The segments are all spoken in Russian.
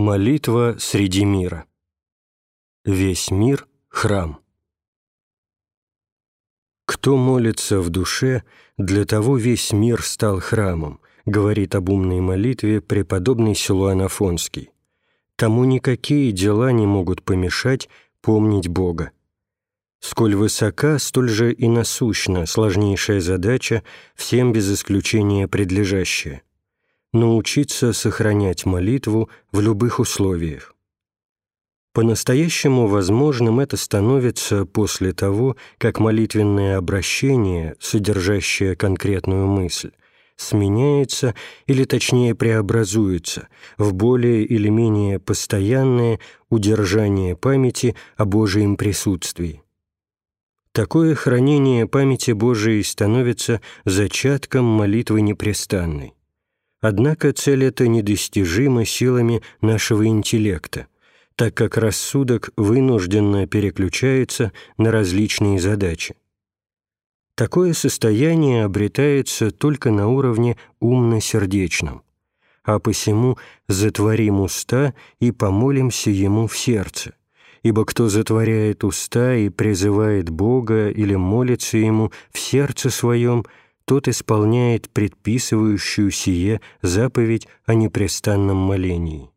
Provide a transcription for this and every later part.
Молитва среди мира. Весь мир — храм. Кто молится в душе, для того весь мир стал храмом, говорит об умной молитве преподобный Силуан Афонский. Тому никакие дела не могут помешать помнить Бога. Сколь высока, столь же и насущна сложнейшая задача, всем без исключения предлежащая научиться сохранять молитву в любых условиях. По-настоящему возможным это становится после того, как молитвенное обращение, содержащее конкретную мысль, сменяется или точнее преобразуется в более или менее постоянное удержание памяти о Божьем присутствии. Такое хранение памяти Божией становится зачатком молитвы непрестанной. Однако цель эта недостижима силами нашего интеллекта, так как рассудок вынужденно переключается на различные задачи. Такое состояние обретается только на уровне умно-сердечном, а посему затворим уста и помолимся Ему в сердце, ибо кто затворяет уста и призывает Бога или молится Ему в сердце своем – тот исполняет предписывающую сие заповедь о непрестанном молении.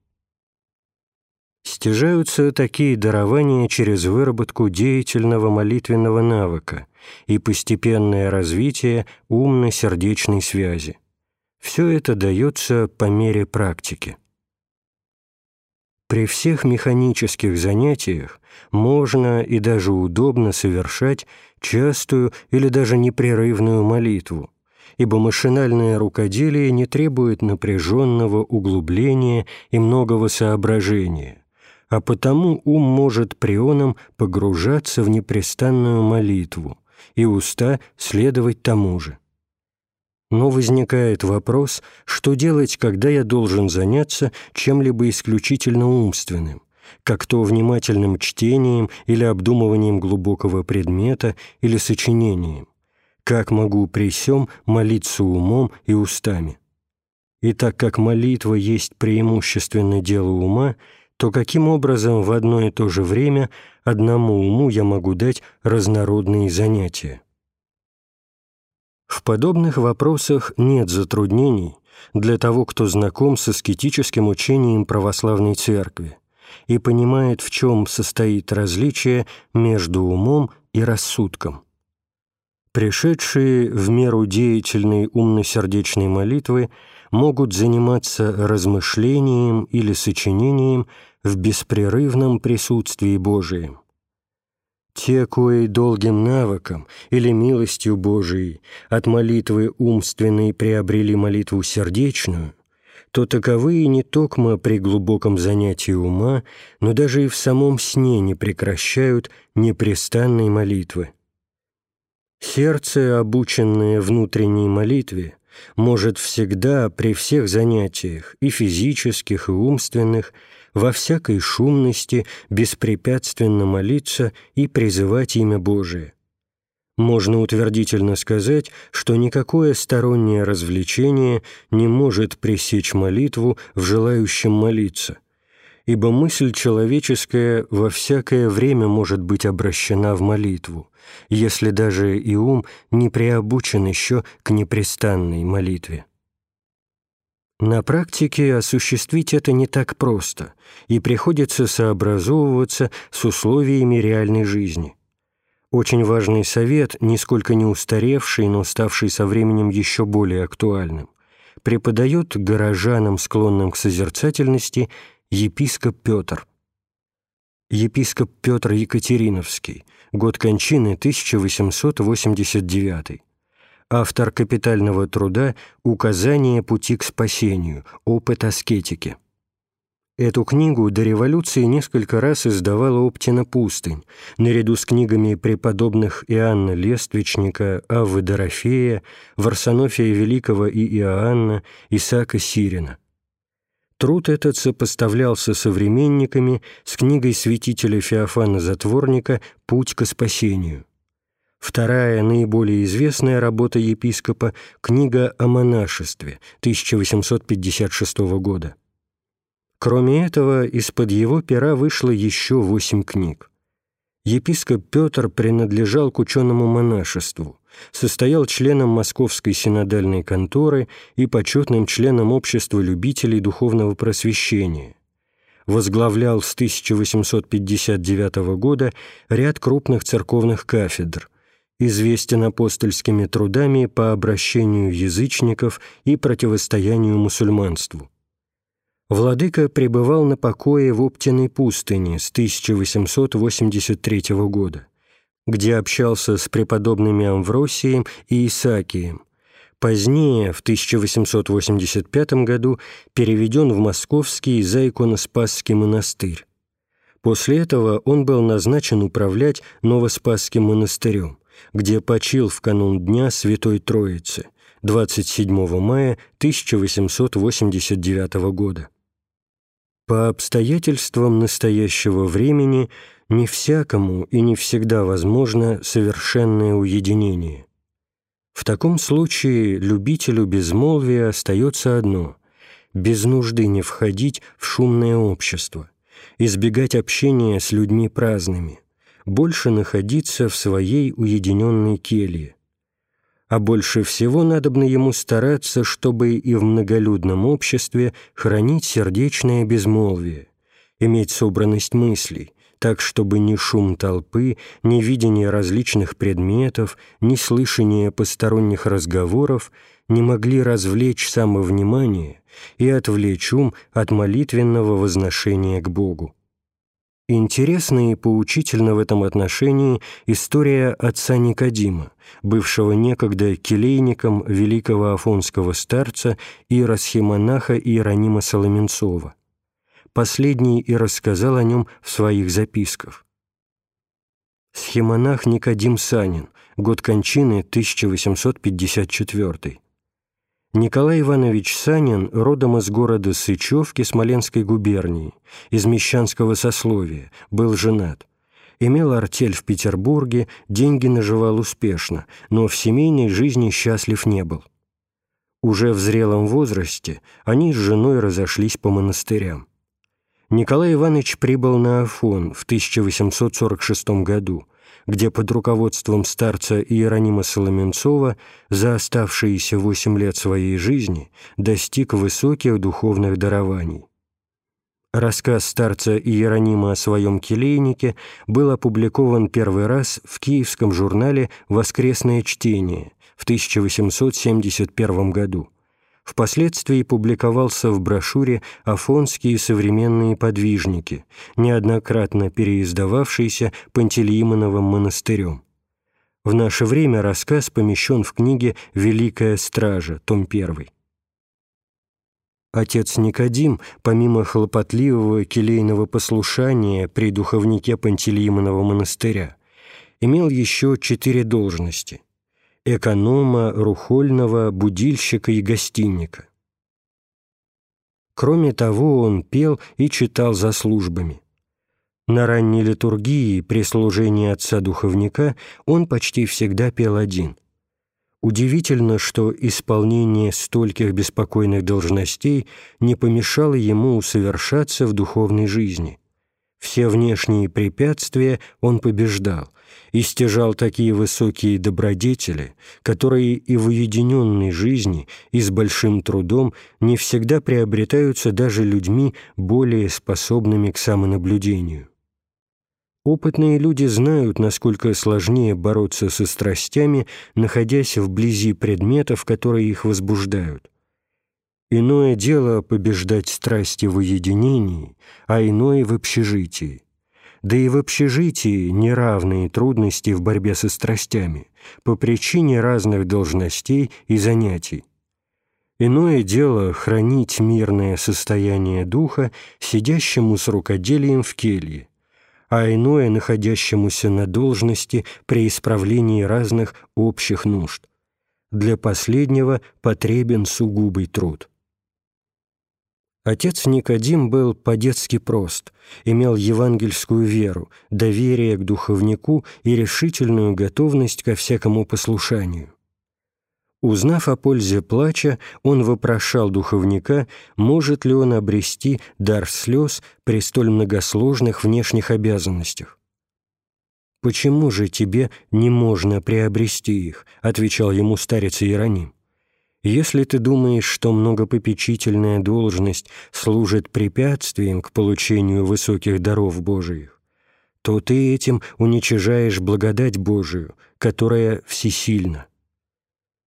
Стяжаются такие дарования через выработку деятельного молитвенного навыка и постепенное развитие умно-сердечной связи. Все это дается по мере практики. При всех механических занятиях можно и даже удобно совершать частую или даже непрерывную молитву, ибо машинальное рукоделие не требует напряженного углубления и многого соображения, а потому ум может прионом погружаться в непрестанную молитву, и уста следовать тому же. Но возникает вопрос, что делать, когда я должен заняться чем-либо исключительно умственным, как то внимательным чтением или обдумыванием глубокого предмета или сочинением. Как могу при сём молиться умом и устами? И так как молитва есть преимущественно дело ума, то каким образом в одно и то же время одному уму я могу дать разнородные занятия? В подобных вопросах нет затруднений для того, кто знаком с аскетическим учением православной церкви и понимает, в чем состоит различие между умом и рассудком. Пришедшие в меру деятельной умно-сердечной молитвы могут заниматься размышлением или сочинением в беспрерывном присутствии Божием. Те, кои долгим навыком или милостью Божией от молитвы умственной приобрели молитву сердечную, то таковые не токмо при глубоком занятии ума, но даже и в самом сне не прекращают непрестанной молитвы. Сердце, обученное внутренней молитве, может всегда при всех занятиях, и физических, и умственных, во всякой шумности беспрепятственно молиться и призывать имя Божие. Можно утвердительно сказать, что никакое стороннее развлечение не может пресечь молитву в желающем молиться, ибо мысль человеческая во всякое время может быть обращена в молитву, если даже и ум не приобучен еще к непрестанной молитве. На практике осуществить это не так просто, и приходится сообразовываться с условиями реальной жизни. Очень важный совет, нисколько не устаревший, но ставший со временем еще более актуальным, преподает горожанам, склонным к созерцательности, епископ Петр. Епископ Петр Екатериновский, год кончины 1889 автор капитального труда «Указание пути к спасению. Опыт аскетики». Эту книгу до революции несколько раз издавала Оптина Пустынь, наряду с книгами преподобных Иоанна Лествичника, Аввы Дорофея, Варсонофия Великого и Иоанна, Исаака Сирина. Труд этот сопоставлялся современниками с книгой святителя Феофана Затворника «Путь к спасению». Вторая, наиболее известная работа епископа – книга о монашестве 1856 года. Кроме этого, из-под его пера вышло еще восемь книг. Епископ Петр принадлежал к ученому монашеству, состоял членом Московской синодальной конторы и почетным членом Общества любителей духовного просвещения. Возглавлял с 1859 года ряд крупных церковных кафедр, известен апостольскими трудами по обращению язычников и противостоянию мусульманству. Владыка пребывал на покое в Оптиной пустыне с 1883 года, где общался с преподобными Амвросием и Исаакием. Позднее, в 1885 году, переведен в Московский Заиконоспасский монастырь. После этого он был назначен управлять Новоспасским монастырем, где почил в канун Дня Святой Троицы, 27 мая 1889 года. По обстоятельствам настоящего времени не всякому и не всегда возможно совершенное уединение. В таком случае любителю безмолвия остается одно – без нужды не входить в шумное общество, избегать общения с людьми праздными, больше находиться в своей уединенной келье – а больше всего надобно ему стараться, чтобы и в многолюдном обществе хранить сердечное безмолвие, иметь собранность мыслей, так, чтобы ни шум толпы, ни видение различных предметов, ни слышание посторонних разговоров не могли развлечь самовнимание и отвлечь ум от молитвенного возношения к Богу. Интересна и поучительна в этом отношении история отца Никодима, бывшего некогда келейником великого афонского старца и расхимонаха Иеронима Соломенцова. Последний и рассказал о нем в своих записках. Схемонах Никодим Санин, год кончины 1854. Николай Иванович Санин родом из города Сычевки Смоленской губернии, из мещанского сословия, был женат. Имел артель в Петербурге, деньги наживал успешно, но в семейной жизни счастлив не был. Уже в зрелом возрасте они с женой разошлись по монастырям. Николай Иванович прибыл на Афон в 1846 году, где под руководством старца Иеронима Соломенцова за оставшиеся восемь лет своей жизни достиг высоких духовных дарований. Рассказ старца Иеронима о своем келейнике был опубликован первый раз в киевском журнале «Воскресное чтение» в 1871 году. Впоследствии публиковался в брошюре «Афонские современные подвижники», неоднократно переиздававшейся Пантелеимоновым монастырем. В наше время рассказ помещен в книге «Великая стража», том 1. Отец Никодим, помимо хлопотливого келейного послушания при духовнике Пантелеимонова монастыря, имел еще четыре должности – эконома, рухольного, будильщика и гостинника. Кроме того, он пел и читал за службами. На ранней литургии при служении отца-духовника он почти всегда пел один. Удивительно, что исполнение стольких беспокойных должностей не помешало ему усовершаться в духовной жизни. Все внешние препятствия он побеждал и стяжал такие высокие добродетели, которые и в уединенной жизни, и с большим трудом не всегда приобретаются даже людьми, более способными к самонаблюдению. Опытные люди знают, насколько сложнее бороться со страстями, находясь вблизи предметов, которые их возбуждают. Иное дело побеждать страсти в уединении, а иное в общежитии. Да и в общежитии неравные трудности в борьбе со страстями по причине разных должностей и занятий. Иное дело хранить мирное состояние духа сидящему с рукоделием в келье, а иное находящемуся на должности при исправлении разных общих нужд. Для последнего потребен сугубый труд. Отец Никодим был по-детски прост, имел евангельскую веру, доверие к духовнику и решительную готовность ко всякому послушанию. Узнав о пользе плача, он вопрошал духовника, может ли он обрести дар слез при столь многосложных внешних обязанностях. «Почему же тебе не можно приобрести их?» — отвечал ему старец Иероним. «Если ты думаешь, что многопопечительная должность служит препятствием к получению высоких даров Божиих, то ты этим уничижаешь благодать Божию, которая всесильна.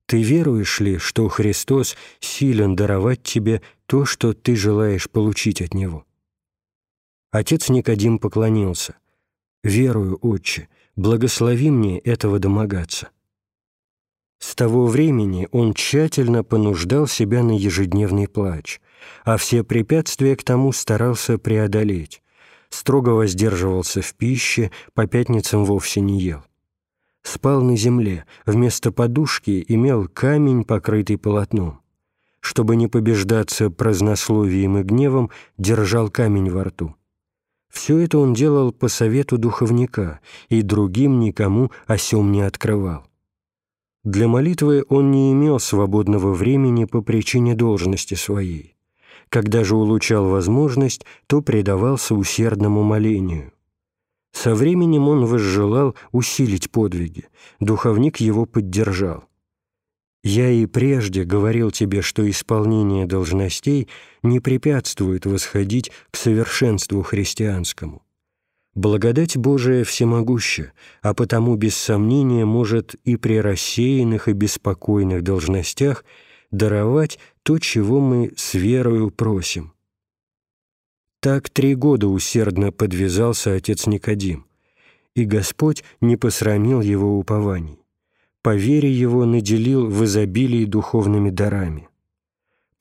Ты веруешь ли, что Христос силен даровать тебе то, что ты желаешь получить от Него?» Отец Никодим поклонился. «Верую, Отче, благослови мне этого домогаться». С того времени он тщательно понуждал себя на ежедневный плач, а все препятствия к тому старался преодолеть, строго воздерживался в пище, по пятницам вовсе не ел. Спал на земле, вместо подушки имел камень, покрытый полотном. Чтобы не побеждаться празднословием и гневом, держал камень во рту. Все это он делал по совету духовника и другим никому о сем не открывал. Для молитвы он не имел свободного времени по причине должности своей. Когда же улучшал возможность, то предавался усердному молению. Со временем он возжелал усилить подвиги, духовник его поддержал. «Я и прежде говорил тебе, что исполнение должностей не препятствует восходить к совершенству христианскому. Благодать Божия всемогуща, а потому без сомнения может и при рассеянных и беспокойных должностях даровать то, чего мы с верою просим». Так три года усердно подвязался отец Никодим, и Господь не посрамил его упований по вере его наделил в изобилии духовными дарами.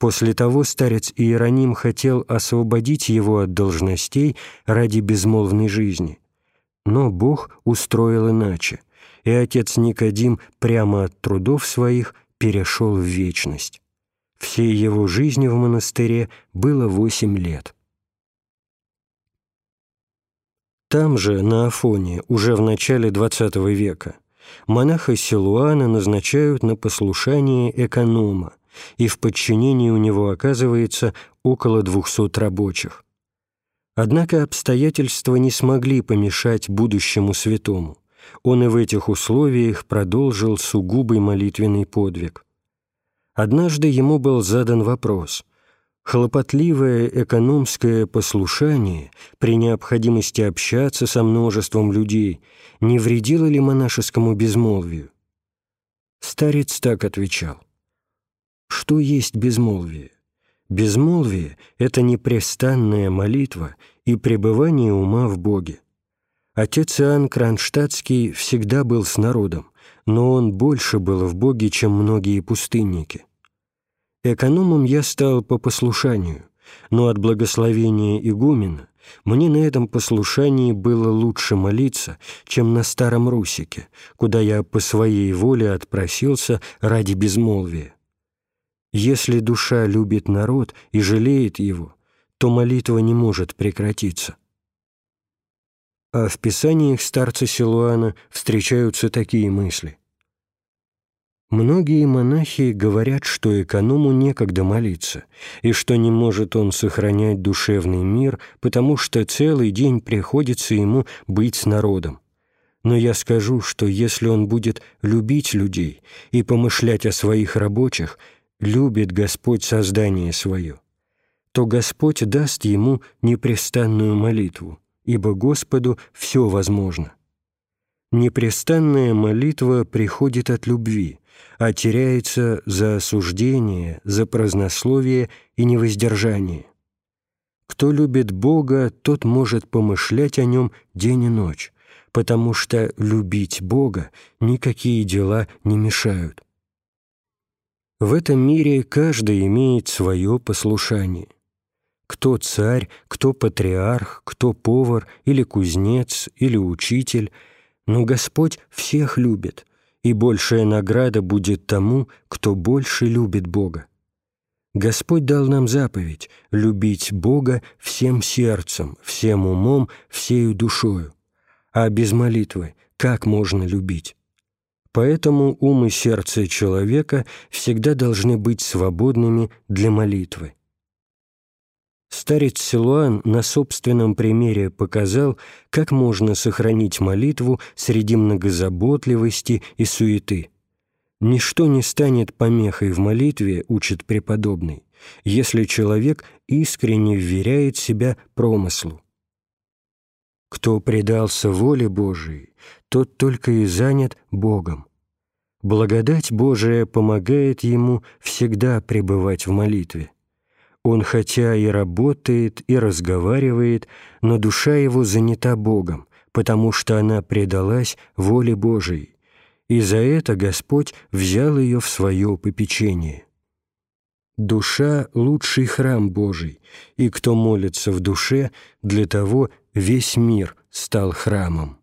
После того старец Иероним хотел освободить его от должностей ради безмолвной жизни. Но Бог устроил иначе, и отец Никодим прямо от трудов своих перешел в вечность. Всей его жизни в монастыре было восемь лет. Там же, на Афоне, уже в начале XX века, монаха Силуана назначают на послушание эконома, и в подчинении у него оказывается около двухсот рабочих. Однако обстоятельства не смогли помешать будущему святому. Он и в этих условиях продолжил сугубый молитвенный подвиг. Однажды ему был задан вопрос, Хлопотливое экономское послушание при необходимости общаться со множеством людей не вредило ли монашескому безмолвию? Старец так отвечал. Что есть безмолвие? Безмолвие — это непрестанная молитва и пребывание ума в Боге. Отец Иоанн Кронштадтский всегда был с народом, но он больше был в Боге, чем многие пустынники. Экономом я стал по послушанию, но от благословения игумена мне на этом послушании было лучше молиться, чем на Старом Русике, куда я по своей воле отпросился ради безмолвия. Если душа любит народ и жалеет его, то молитва не может прекратиться. А в писаниях старца Силуана встречаются такие мысли. Многие монахи говорят, что эконому некогда молиться, и что не может он сохранять душевный мир, потому что целый день приходится ему быть с народом. Но я скажу, что если он будет любить людей и помышлять о своих рабочих, любит Господь создание свое, то Господь даст ему непрестанную молитву, ибо Господу все возможно. Непрестанная молитва приходит от любви, а теряется за осуждение, за празднословие и невоздержание. Кто любит Бога, тот может помышлять о Нем день и ночь, потому что любить Бога никакие дела не мешают. В этом мире каждый имеет свое послушание. Кто царь, кто патриарх, кто повар или кузнец или учитель, но Господь всех любит – и большая награда будет тому, кто больше любит Бога. Господь дал нам заповедь — любить Бога всем сердцем, всем умом, всею душою. А без молитвы как можно любить? Поэтому ум и сердце человека всегда должны быть свободными для молитвы. Старец Силуан на собственном примере показал, как можно сохранить молитву среди многозаботливости и суеты. «Ничто не станет помехой в молитве», — учит преподобный, если человек искренне вверяет себя промыслу. Кто предался воле Божией, тот только и занят Богом. Благодать Божия помогает ему всегда пребывать в молитве. Он хотя и работает, и разговаривает, но душа его занята Богом, потому что она предалась воле Божией, и за это Господь взял ее в свое попечение. Душа — лучший храм Божий, и кто молится в душе, для того весь мир стал храмом.